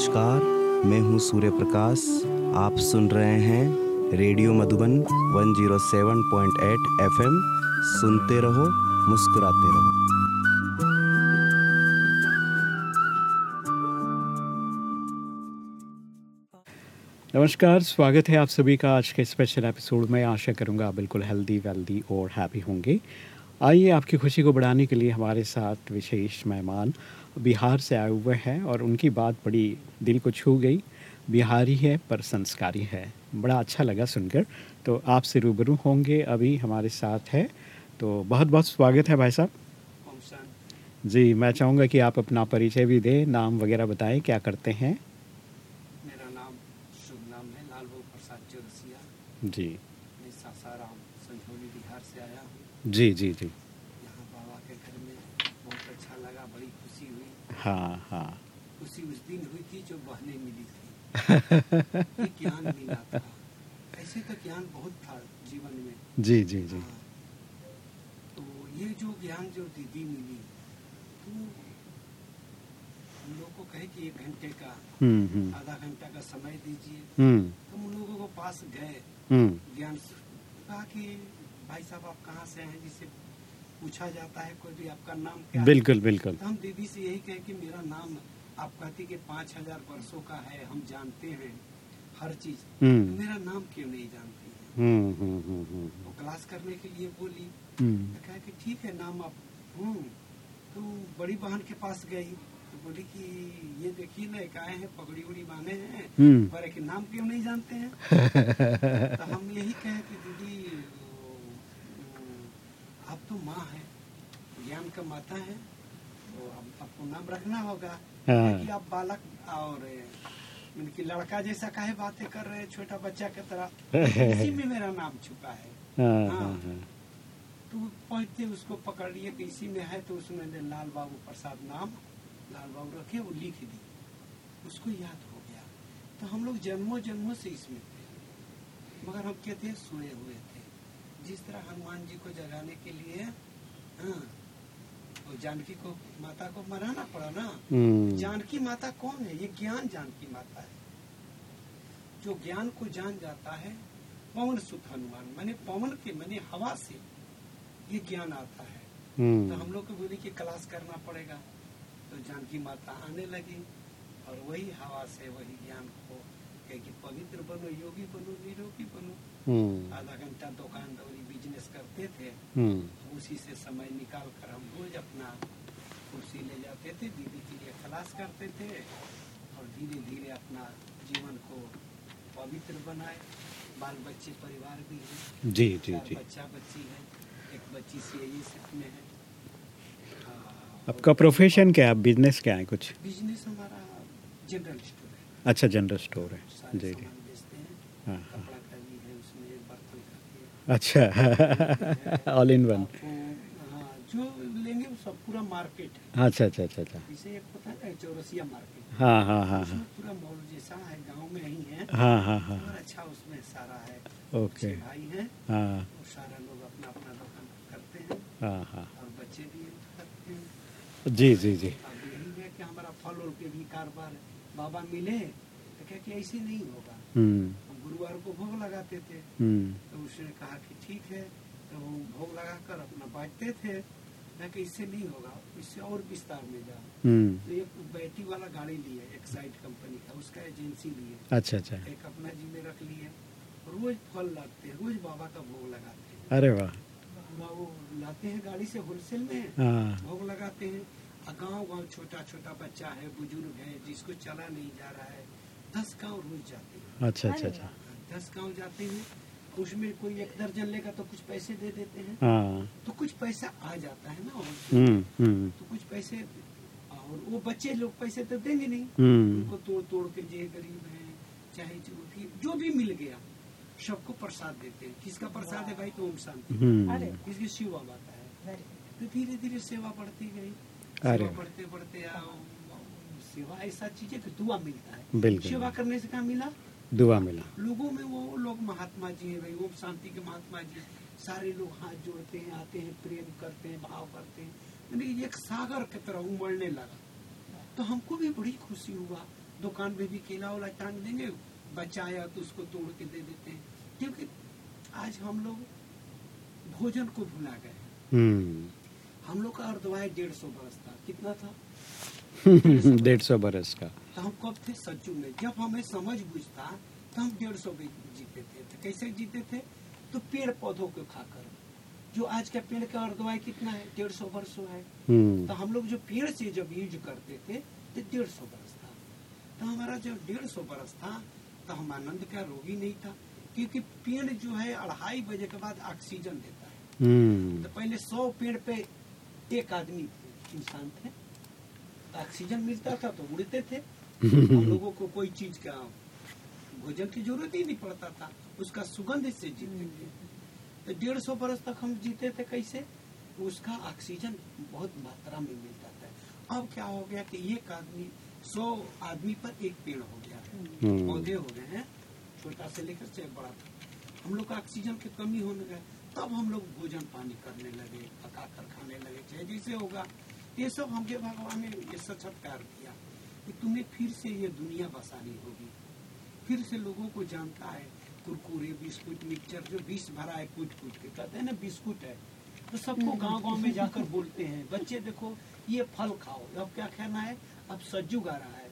नमस्कार, मैं हूँ सूर्य प्रकाश आप सुन रहे हैं रेडियो मधुबन 107.8 एफएम। सुनते रहो, मुस्कुराते रहो। नमस्कार, स्वागत है आप सभी का आज के स्पेशल एपिसोड में। आशा करूँगा बिल्कुल हेल्दी वेल्दी और हैप्पी होंगे। आइए, आपकी खुशी को बढ़ाने के लिए हमारे साथ विशेष मेहमान बिहार से आए हुए हैं और उनकी बात बड़ी दिल को छू गई। बिहारी है पर संस्कारी है। बड़ा अच्छा लगा सुनकर। तो आपसे रूबरू होंगे अभी हमारे साथ है। तो बहुत बहुत स्वागत है भाई साहब। जी मैं चाहूँगा कि आप अपना परिचय भी दें नाम वगैरह बताएँ क्या करते हैं? मेरा नाम शुभ नाम है लाल प्रसाद चौरसिया। जी। मैं सासाराम संझौली बिहार से आया हूँ। जी जी जी। यहाँ बाबा के घर में बहुत अच्छा लगा बड़ी खुशी हुई। हाँ हाँ। खुशी उस दिन हुई थी जो बहने मिली थी। ज्ञान मिला था। ऐसे तो ज्ञान बहुत था जीवन में। जी जी जी। हाँ। तो ये जो ज्ञान जो दीदी मिली तो हम लोग को कहे कि एक घंटे का हम्म हम्म। आधा घंटा का समय दीजिए। हम्म। हम लोगों को पास गए। ज्ञान कहा कि भाई साहब आप कहाँ से हैं? जिसे पूछा जाता है कोई भी आपका नाम क्या बिल्कुल बिल्कुल। तो हम दीदी से यही कहे कि मेरा नाम आप कहती कि पाँच हज़ार वर्षो का है हम जानते हैं हर चीज़। तो हम्म मेरा नाम क्यों नहीं जानती है? हम्म हम्म वो क्लास करने के लिए बोली। तो कहा कि ठीक है नाम आप हूँ तो बड़ी बहन के पास गई। तो बोली कि ये देखिए ना एक आए हैं पगड़ी उड़ी बांधे हैं। पर कि नाम क्यों नहीं जानते हैं? तो हम यही कहे कि दीदी आप तो माँ है ज्ञान का माता है तो अब आपको नाम रखना होगा। हाँ। कि आप बालक और उनकी लड़का जैसा काहे बातें कर रहे हैं छोटा बच्चा की तरह। इसी में मेरा नाम छुपा है। हाँ हाँ। हाँ हाँ। तो पहुँचते उसको पकड़ लिए कि इसी में है तो उसने लाल बाबू प्रसाद नाम लाल बाबू रखे वो लिख दी। उसको याद हो गया। तो हम लोग जन्मों जन्मों से इसमें थे। मगर हम कहते थे सोए हुए थे। जिस तरह हनुमान जी को जगाने के लिए हाँ और जानकी को माता को मराना पड़ा ना। हम्म। जानकी माता कौन है? ये ज्ञान जानकी माता है। जो ज्ञान को जान जाता है पवन सुख हनुमान माने पवन के माने हवा से ये ज्ञान आता है। तो हम्म हम लोग को बोली कि क्लास करना पड़ेगा। तो जानकी माता आने लगी और वही हवा से वही ज्ञान को कहे कि पवित्र बनो योगी बनो निरोगी बनो आधा घंटा दुकान दौरी बिज़नेस करते थे उसी से समय निकाल कर हम रोज अपना कुर्सी ले जाते थे दीदी के लिए क्लास करते थे और धीरे धीरे अपना जीवन को पवित्र बनाए बाल बच्चे परिवार भी है जी जी जी बच्चा बच्ची है एक बच्ची सी में है आपका प्रोफेशन क्या है? बिज़नेस क्या है कुछ? बिज़नेस हमारा जनरल स्टोर अच्छा जनरल स्टोर है। जी जी। हाँ हाँ। है है अच्छा। ऑल इन वन हाँ जो लेंगे वो सब पूरा मार्केट है अच्छा अच्छा अच्छा अच्छा। जैसे एक होता है चौरसिया मार्केट हाँ हाँ हाँ। हाँ पूरा मॉल जैसा है गाँव में ही। है हाँ। हाँ हाँ। और अच्छा उसमें सारा है ओके भाई हैं हाँ और सारा लोग अपना अपना दुकान करते हैं हाँ हाँ और बच्चे भी करते हैं जी जी। जी यही है कि हमारा फल उल के भी कारोबार बाबा मिले तो क्या कि ऐसे नहीं होगा। हम गुरुवार को भोग लगाते थे। हम्म। तो उसने कहा कि ठीक है। तो वो भोग लगा कर अपना बांटते थे। कि इससे नहीं होगा। इससे और विस्तार में जाओ। हम्म। तो एक बैटरी वाला गाड़ी लिए एक साइड कंपनी का उसका एजेंसी लिए। अच्छा अच्छा। एक अपना जी में रख लिए। रोज फल लाते हैं रोज बाबा का भोग लगाते हैं। अरे वाह। वो लाते हैं गाड़ी से होलसेल में। हाँ। भोग लगाते हैं। गाँव गाँव छोटा छोटा बच्चा है बुज़ुर्ग है जिसको चला नहीं जा रहा है दस गाँव रोज जाते हैं। अच्छा अच्छा अच्छा। दस गाँव जाते हैं उसमें कोई एक दर्जन लेगा तो कुछ पैसे दे देते हैं। हाँ। तो कुछ पैसा आ जाता है ना और। हम्म हम्म। तो कुछ पैसे और वो बच्चे लोग पैसे तो देंगे नहीं। हम्म। उनको तोड़ तोड़ के जो गरीब है चाहे जो भी जो भी मिल गया सबको प्रसाद देते हैं। किसका प्रसाद है भाई? तो ओम शांति। किसकी शिव बाबा का है तो धीरे धीरे सेवा बढ़ती गई। अरे। बढ़ते बढ़ते सेवा ऐसा चीज़ है कि दुआ मिलता है। बिल्कुल। सेवा करने से क्या मिला? दुआ मिला। लोगों में वो लोग महात्मा जी है भाई ओम शांति के महात्मा जी सारे लोग हाथ जोड़ते हैं आते हैं प्रेम करते हैं भाव करते हैं। यानी एक सागर की तरह उमड़ने लगा। तो हमको भी बड़ी खुशी हुआ। दुकान में भी केला वाला टांग देंगे बच्चा आया तो उसको तोड़ के दे देते हैं। क्योंकि आज हम लोग भोजन को भुला गए हम लोग का अर्धवाय डेढ़ सौ बरस था। कितना था? डेढ़ सौ बरस का। तो हम कब थे? सच्चू में। जब हमें समझ बुझता तो हम डेढ़ सौ जीते थे। तो कैसे जीते थे? तो पेड़ पौधों को खाकर। जो आज का पेड़ का अर्धवाय कितना है? डेढ़ सौ वर्षों है। हम्म। तो हम लोग जो पेड़ से जब यूज़ करते थे तो डेढ़ सौ बरस था। तो हमारा जब डेढ़ सौ बरस था तो हम आनंद का रोगी नहीं था। क्योंकि पेड़ जो है अढ़ाई बजे के बाद ऑक्सीजन देता है। हम्म। तो पहले सौ पेड़ पे एक आदमी इंसान थे ऑक्सीजन मिलता था तो उड़ते थे। हम लोगों को कोई चीज़ का भोजन की ज़रूरत ही नहीं पड़ता था उसका सुगंध से जीते थे। तो डेढ़ सौ बरस तक हम जीते थे कैसे? उसका ऑक्सीजन बहुत मात्रा में मिलता था। अब क्या हो गया कि एक आदमी सौ आदमी पर एक पेड़ हो गया। है हम्म। पौधे हो गए हैं छोटा से लेकर चाहे बड़ा हम लोग का ऑक्सीजन की कमी होने लगा। तब हम लोग भोजन पानी करने लगे पका कर खाने लगे चाहे जैसे होगा। ये सब हमके भगवान ने ये साक्षात्कार किया कि तुम्हें फिर से ये दुनिया बसानी होगी। फिर से लोगों को जानता है कुरकुरे बिस्कुट मिक्सचर जो बीस भरा है कूट कूट के। कहते हैं ना बिस्कुट है। तो सबको गाँव गाँव में जाकर बोलते हैं बच्चे देखो ये फल खाओ। अब क्या खाना है? अब सज्जू गा रहा है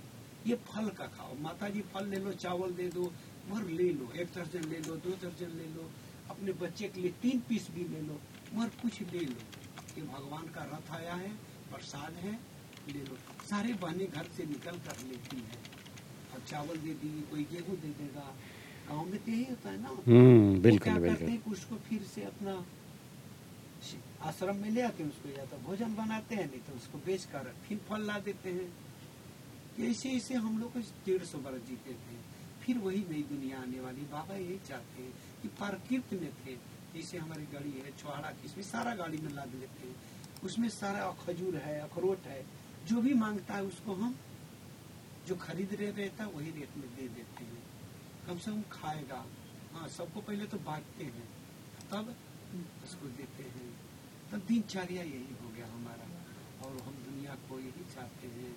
ये फल का खाओ। माता जी फल ले लो चावल दे दो भर ले लो एक दर्जन ले लो दो दर्जन ले लो अपने बच्चे के लिए तीन पीस भी ले लो मगर कुछ ले लो। ये भगवान का रथ आया है प्रसाद है ले लो। सारे बहने घर से निकल कर लेती है। अब चावल दे दी कोई गेहूँ दे देगा। गाँव में तो यही होता है ना। हम्म बिल्कुल क्या करते हैं उसको फिर से अपना आश्रम में ले आते हैं उसको या तो भोजन बनाते हैं नहीं तो उसको बेच कर फिर फल ला देते हैं। ऐसे ऐसे हम लोग डेढ़ सौ बरस जीते थे। फिर वही नई दुनिया आने वाली। बाबा यही चाहते हैं कि प्रकृति में थे। जैसे हमारी गाड़ी है, छुहाड़ा किसमें सारा गाड़ी में लाद लेते हैं। उसमें सारा खजूर है, अखरोट है। जो भी माँगता है उसको हम जो खरीद रहे रहता वही रेट में दे देते हैं। कम से कम खाएगा। हाँ सबको पहले तो बांटते हैं, तब उसको देते हैं। तब दिनचर्या यही हो गया हमारा। और हम दुनिया को यही चाहते हैं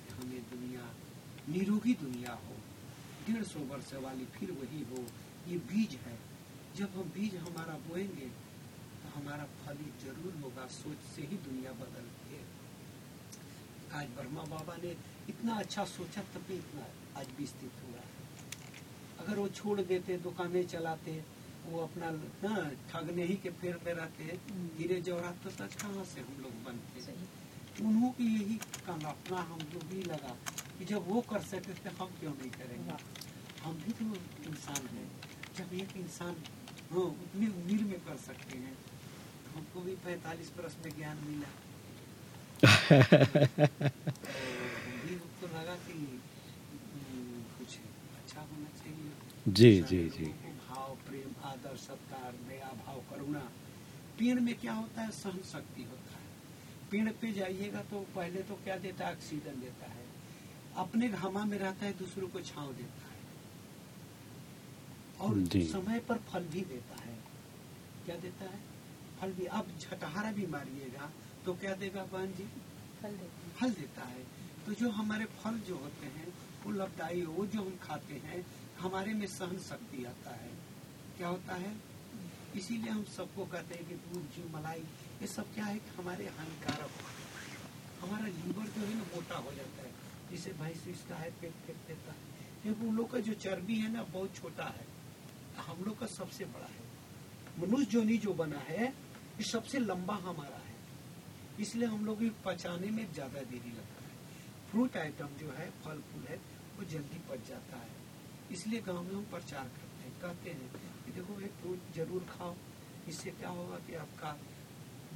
कि हमें दुनिया, निरोगी दुनिया हो। डेढ़ सौ वर्ष वाली फिर वही हो ये बीज है। जब हम बीज हमारा बोएँगे तो हमारा फल ज़रूर होगा सोच से ही दुनिया बदलती है। आज वर्मा बाबा ने इतना अच्छा सोचा तब भी इतना आज विस्तृत हुआ है। अगर वो छोड़ देते दुकानें चलाते वो अपना ठगने ही के फेर में रहते हीरे जवाहरात तो कहाँ से हम लोग बनते? उन्हों की यही कल्पना हम लोग भी लगा। कि जब वो कर सकते थे हम क्यों नहीं करेंगे? हम भी तो इंसान हैं। जब एक इंसान हाँ उतनी उम्र में कर सकते हैं तो हमको भी पैंतालीस बरस में ज्ञान मिला। तो लगा कि हम्म, कुछ अच्छा होना चाहिए। जी जी जी। भाव प्रेम आदर सत्कार दया भाव करुणा पेड़ में क्या होता है? सहन शक्ति होता है। पेड़ पे जाइएगा तो पहले तो क्या देता है? ऑक्सीजन देता है। अपने घामा में रहता है दूसरों को छाव देता है। और समय पर फल भी देता है। क्या देता है? फल भी। अब झटहारा भी मारिएगा तो क्या देगा बहन जी? फल देता फल देता है। तो जो हमारे फल जो होते हैं वो लाभदायी वो जो हम खाते हैं हमारे में सहन शक्ति आता है। क्या होता है? इसीलिए हम सबको कहते हैं कि दूध घी मलाई ये सब क्या है? कि हमारे हानिकारक। हैं हमारा लीवर जो है ना मोटा हो जाता है। जिसे भैंस इसका है पेट फेंक देता है। उन लोग का जो चर्बी है ना, बहुत छोटा है। हम लोग का सबसे बड़ा है। मनुष्य जोनी जो बना है, ये सबसे लंबा हमारा है। इसलिए हम लोग पचाने में ज़्यादा देरी लगता है। फ्रूट आइटम जो है फल फूल है, वो जल्दी पच जाता है। इसलिए गाँव में हम प्रचार करते हैं, कहते हैं कि देखो, ये फ्रूट ज़रूर खाओ। इससे क्या होगा कि आपका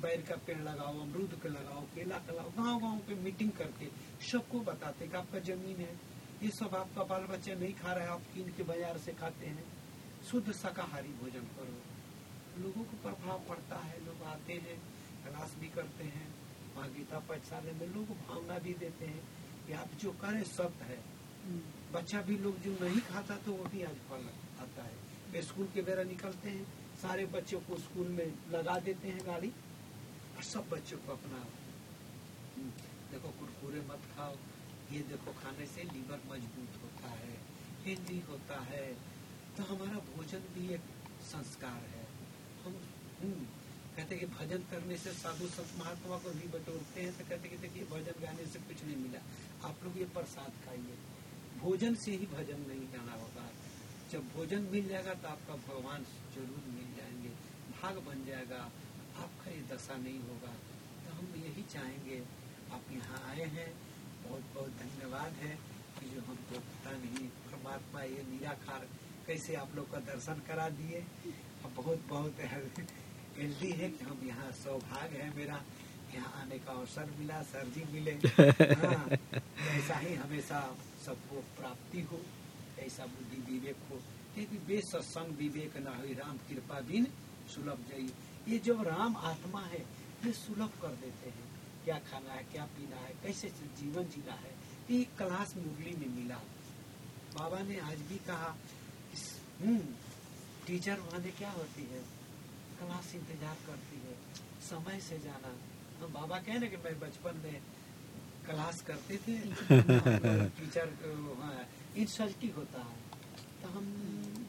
बैर का पेड़ लगाओ, अमरूद का लगाओ, केला का लगाओ गाँव गाँव पे मीटिंग करके सबको बताते कि आपका ज़मीन है। ये सब आपका बाल बच्चा नहीं खा रहा है, आप कीन के बाज़ार से खाते हैं। शुद्ध शाकाहारी भोजन करो। लोगों को प्रभाव पड़ता है, लोग आते हैं क्लास भी करते हैं। वहाँ गीता पाठशाला में लोग भावना भी देते हैं कि आप जो करें सत्य है। बच्चा भी लोग जो नहीं खाता तो वो भी आज फल आता है। स्कूल के बेरा निकलते हैं, सारे बच्चों को स्कूल में लगा देते हैं गाड़ी। सब बच्चों को अपना। हम्म, देखो कुरकुरे मत खाओ। ये देखो खाने से लीवर मज़बूत होता है हेल्दी होता है। तो हमारा भोजन भी एक संस्कार है। हम हम्म, कहते कि भजन करने से साधु संत महात्मा को भी बटोरते हैं तो कहते कि देखिए भजन गाने से कुछ नहीं मिला। आप लोग ये प्रसाद खाइए। भोजन से ही भजन नहीं गाना होगा। जब भोजन मिल जाएगा तो आपका भगवान ज़रूर मिल जाएँगे। भाग बन जाएगा। आपका ये दशा नहीं होगा। तो हम यही चाहेंगे आप यहाँ आए हैं बहुत बहुत धन्यवाद है कि जो हमको पता नहीं परमात्मा ये निराकार कैसे आप लोग का दर्शन करा दिए। बहुत बहुत हेल्दी है कि हम यहाँ सौभाग्य है मेरा। यहाँ आने का अवसर मिला सर जी मिले। हाँ, ऐसा ही हमेशा सबको प्राप्ति हो ऐसा बुद्धि विवेक हो। क्योंकि बे सत्संग विवेक न हो राम कृपा बिन सुलभ जाइए ये जो राम आत्मा है ये सुलभ कर देते हैं। क्या खाना है क्या पीना है कैसे जीवन जीना है ये क्लास मुरली में मिला। बाबा ने आज भी कहा हम्म, टीचर माने क्या होती है? क्लास इंतज़ार करती है समय से जाना। हम बाबा कहे कि मैं बचपन में क्लास करते थे टीचर इंसल्ट ही होता है। तो हम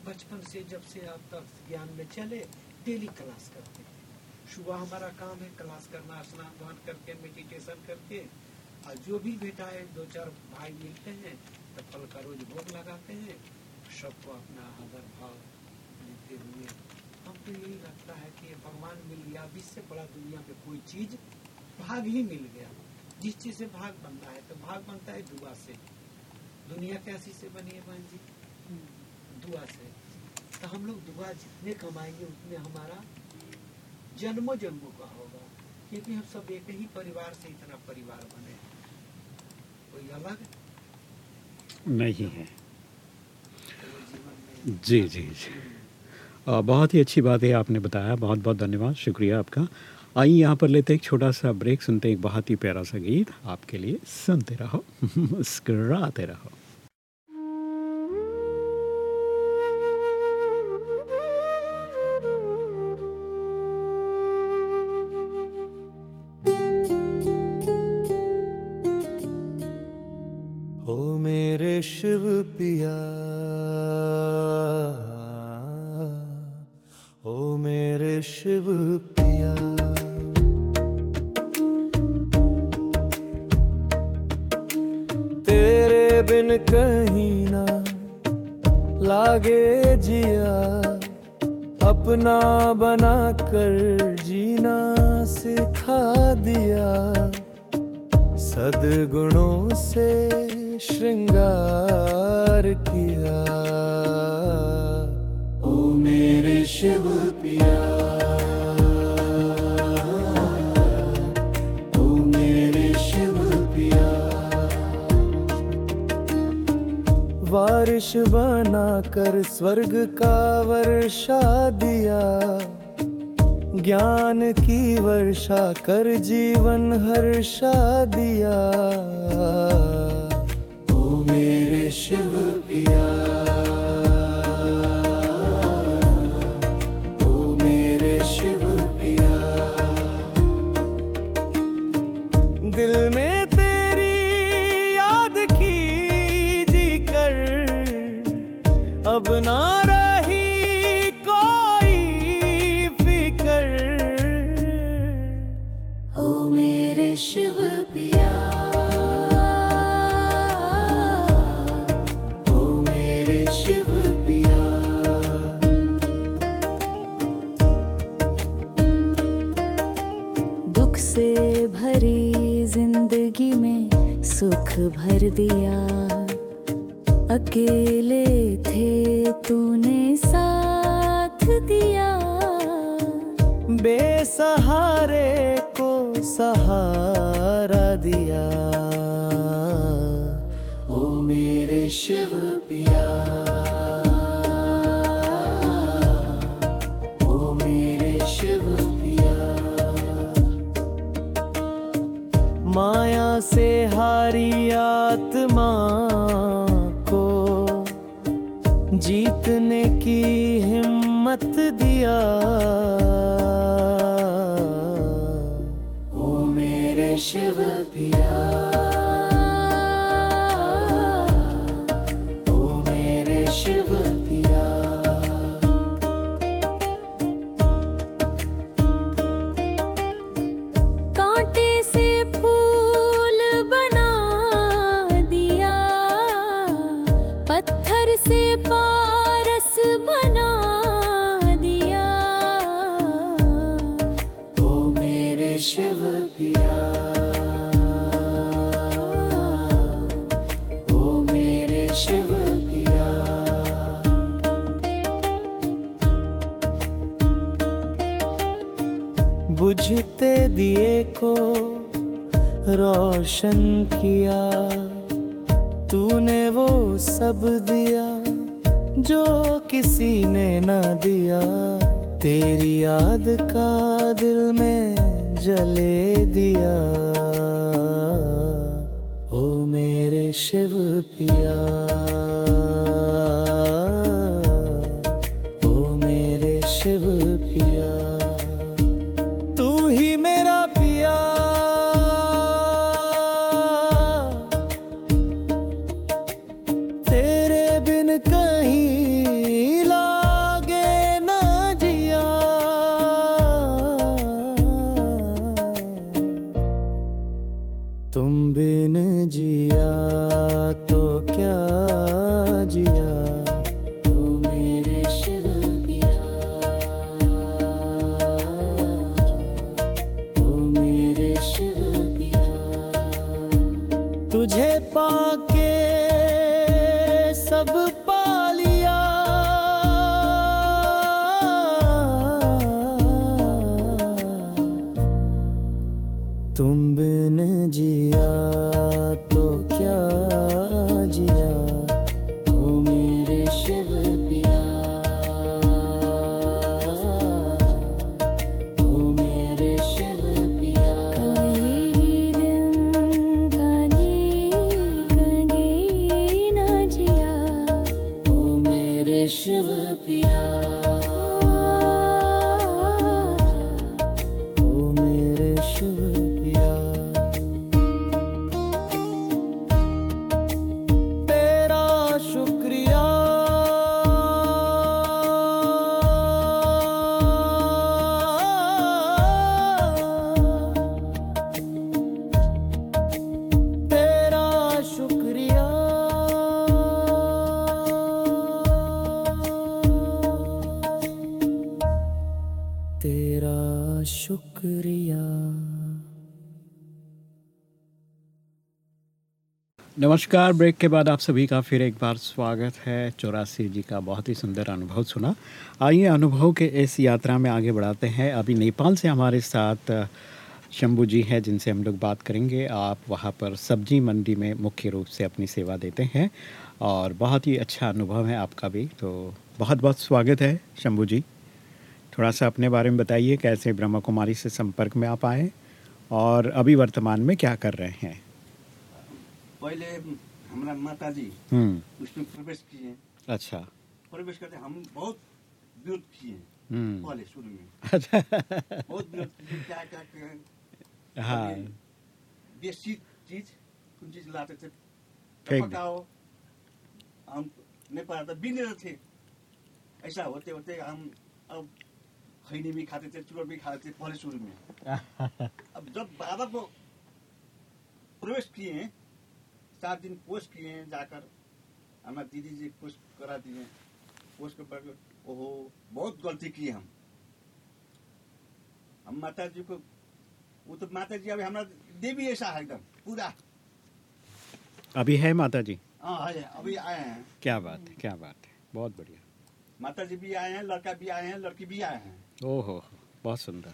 बचपन से जब से अब तक ज्ञान में चले डेली क्लास करते थे सुबह हमारा काम है क्लास करना स्नान ध्यान करके मेडिटेशन करके। और जो भी बेटा है दो चार भाई मिलते हैं तो फल का रोज भोग लगाते हैं। सबको अपना आदर भाव देते हुए हमको यही लगता है कि भगवान मिल गया। अब इससे बड़ा दुनिया में कोई चीज़ भाग ही मिल गया। जिस चीज़ से भाग बनना है तो भाग बनता है दुआ से। दुनिया कैसी से बनी है बहन जी? दुआ से। तो हम लोग दुआ जितने कमाएँगे उतने हमारा जन्मों जन्मों का होगा। क्योंकि हम सब एक ही परिवार से इतना परिवार बने। कोई अलग नहीं है। जी जी जी। अ, बहुत ही अच्छी बात है आपने बताया। बहुत बहुत धन्यवाद शुक्रिया आपका। आइए यहाँ पर लेते एक छोटा सा ब्रेक सुनते हैं एक बहुत ही प्यारा सा गीत। आपके लिए सुनते रहो मुस्कराते रहो। शिव पिया। ओ मेरे शिव पिया। तेरे बिन कहीं ना लागे जिया। अपना बना कर जीना सिखा दिया। सदगुणों से श्रृंगार बारिश बनाकर स्वर्ग का वर्षा दिया। ज्ञान की वर्षा कर जीवन हर्षा दिया। सुख भर दिया अकेले जीतने की हिम्मत दिया। ओ मेरे शिव पिया। को रोशन किया। तूने वो सब दिया जो किसी ने न दिया। तेरी याद का दिल में जले दिया। ओ मेरे शिव पिया। तुम बिन जिया तो क्या जिया? मेरे शिव पिया। नमस्कार। ब्रेक के बाद आप सभी का फिर एक बार स्वागत है। चौरासी जी का बहुत ही सुंदर अनुभव सुना। आइए अनुभव के इस यात्रा में आगे बढ़ाते हैं। अभी नेपाल से हमारे साथ शंभू जी हैं जिनसे हम लोग बात करेंगे। आप वहाँ पर सब्ज़ी मंडी में मुख्य रूप से अपनी सेवा देते हैं और बहुत ही अच्छा अनुभव है आपका भी। तो बहुत बहुत स्वागत है शंभू जी। थोड़ा सा अपने बारे में बताइए, कैसे ब्रह्मा कुमारी से संपर्क में आप आए और अभी वर्तमान में क्या कर रहे हैं? पहले हमारा माता जी हम्म। उसमें प्रवेश किए। अच्छा। प्रवेश करते हम बहुत विरोध किए हम्म। पहले शुरू में। अच्छा। बहुत विरोध किए क्या क्या क्या हाँ। देसी चीज़ कुछ चीज़ लाते थे पकाओ हम नहीं पा था बिन थे। ऐसा होते होते हम अब खैनी भी खाते थे चूर भी खाते थे पहले शुरू में। अब जब बाबा को प्रवेश किए सात दिन पोस्ट किए हैं जाकर। हमारे दीदी जी पोस्ट करा दिए पोस्ट के बाद ओहो बहुत गलती की हम। हम माता जी को वो तो माता जी अभी हमारा देवी ऐसा है एकदम पूरा। अभी है माता जी हाँ है अभी आए हैं। क्या बात है क्या बात है। बहुत बढ़िया। माता जी भी आए हैं लड़का भी आए हैं लड़की भी आए हैं। ओहो बहुत सुंदर।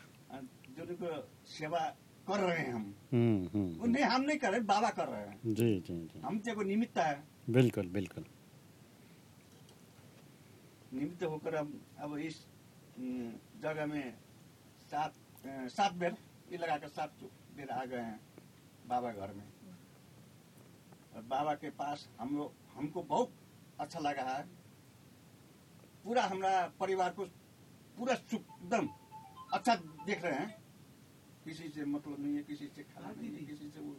जो सेवा कर रहे हैं हम। हम्म वो हम्म। नहीं हम नहीं कर रहे बाबा कर रहे हैं। जी जी जी। हम तो निमित्त है। बिल्कुल बिल्कुल। निमित्त होकर हम अब इस जगह में सात सात बेर ये लगाकर सात बेर आ गए हैं बाबा घर में। और बाबा के पास हम लोग हमको बहुत अच्छा लगा है। पूरा हमारा परिवार को पूरा एकदम अच्छा देख रहे हैं। किसी से मतलब नहीं है किसी से खाना नहीं है किसी से वो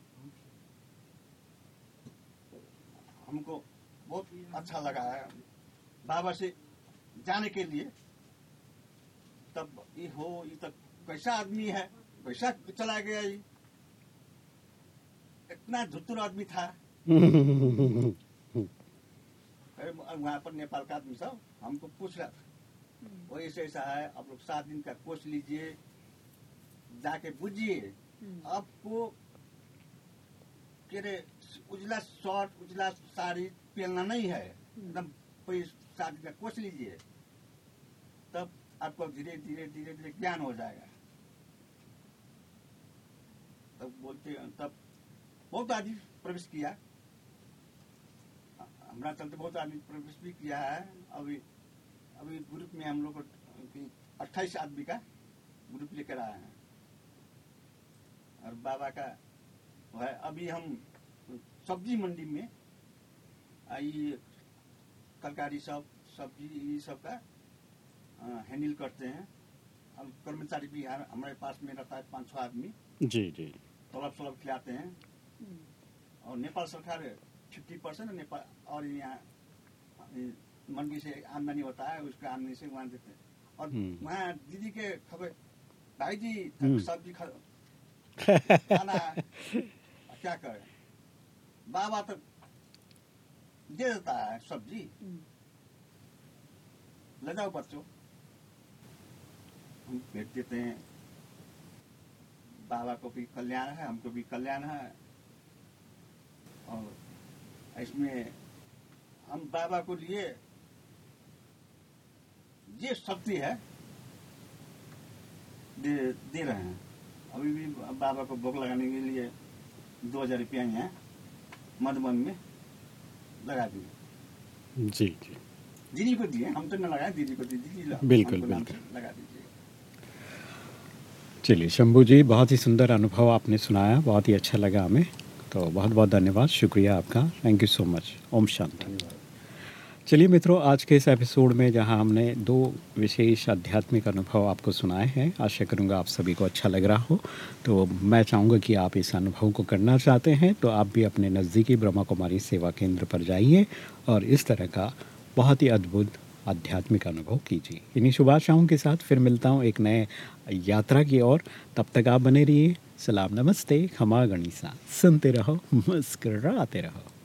हमको बहुत अच्छा लगा है। बाबा से जाने के लिए। तब ये हो ये तब कैसा आदमी है कैसा चला गया ये? इतना धुतुर आदमी था। वहाँ पर नेपाल का आदमी सब हमको पूछ रहा था। वो ऐसा ऐसा है आप लोग सात दिन का कोर्स लीजिए। जाके बुझिए। आपको के रे उजला शर्ट उजला साड़ी पहनना नहीं है। एकदम कोई सात दिन का कोर्स लीजिए तब आपको धीरे धीरे धीरे धीरे ज्ञान हो जाएगा। तब बोलते तब बहुत आदमी प्रवेश किया। हमारा चलते बहुत आदमी प्रवेश भी किया है। अभी अभी ग्रुप में हम लोग अट्ठाईस आदमी का ग्रुप लेकर आए हैं। और बाबा का है। अभी हम सब्ज़ी मंडी में ये तरकारी सब सब्ज़ी ये सब का हैंडल करते हैं। हम कर्मचारी भी हमारे पास में रहता है पाँच छः आदमी। जी जी। तलब सलब खिलाते हैं। और नेपाल सरकार फिफ्टी परसेंट नेपाल और यहाँ मंडी से आमदनी होता है उसका आमदनी से वहाँ देते हैं। और हम्म। वहाँ दीदी के खबर भाई जी हम्म। सब्ज़ी खाना क्या करें बाबा तो दे देता है सब्ज़ी ले जाओ बच्चों हम भेज देते हैं बाबा को भी कल्याण है हमको भी कल्याण है और इसमें हम बाबा को लिए ये शक्ति है दे दे रहे हैं अभी भी बाबा को भोग लगाने के लिए दो हज़ार रुपया यहाँ मधुबन में लगा दिए। जी जी। दीदी को दिए हम तो न लगाए दीदी को दिए दीदी बिल्कुल, बिल्कुल। लगा दीजिए। चलिए शंभू जी बहुत ही सुंदर अनुभव आपने सुनाया बहुत ही अच्छा लगा हमें। तो बहुत बहुत धन्यवाद शुक्रिया आपका। थैंक यू सो मच ओम शांति। चलिए मित्रों, आज के इस एपिसोड में जहाँ हमने दो विशेष आध्यात्मिक अनुभव आपको सुनाए हैं, आशा करूँगा आप सभी को अच्छा लग रहा हो। तो मैं चाहूँगा कि आप इस अनुभव को करना चाहते हैं तो आप भी अपने नज़दीकी ब्रह्मा कुमारी सेवा केंद्र पर जाइए और इस तरह का बहुत ही अद्भुत आध्यात्मिक अनुभव कीजिए। इन्हीं शुभ आशाओं के साथ फिर मिलता हूँ एक नए यात्रा की ओर। तब तक आप बने रहिए। सलाम नमस्ते। खमा गणिसा। सुनते रहो, मुस्कराते रहो।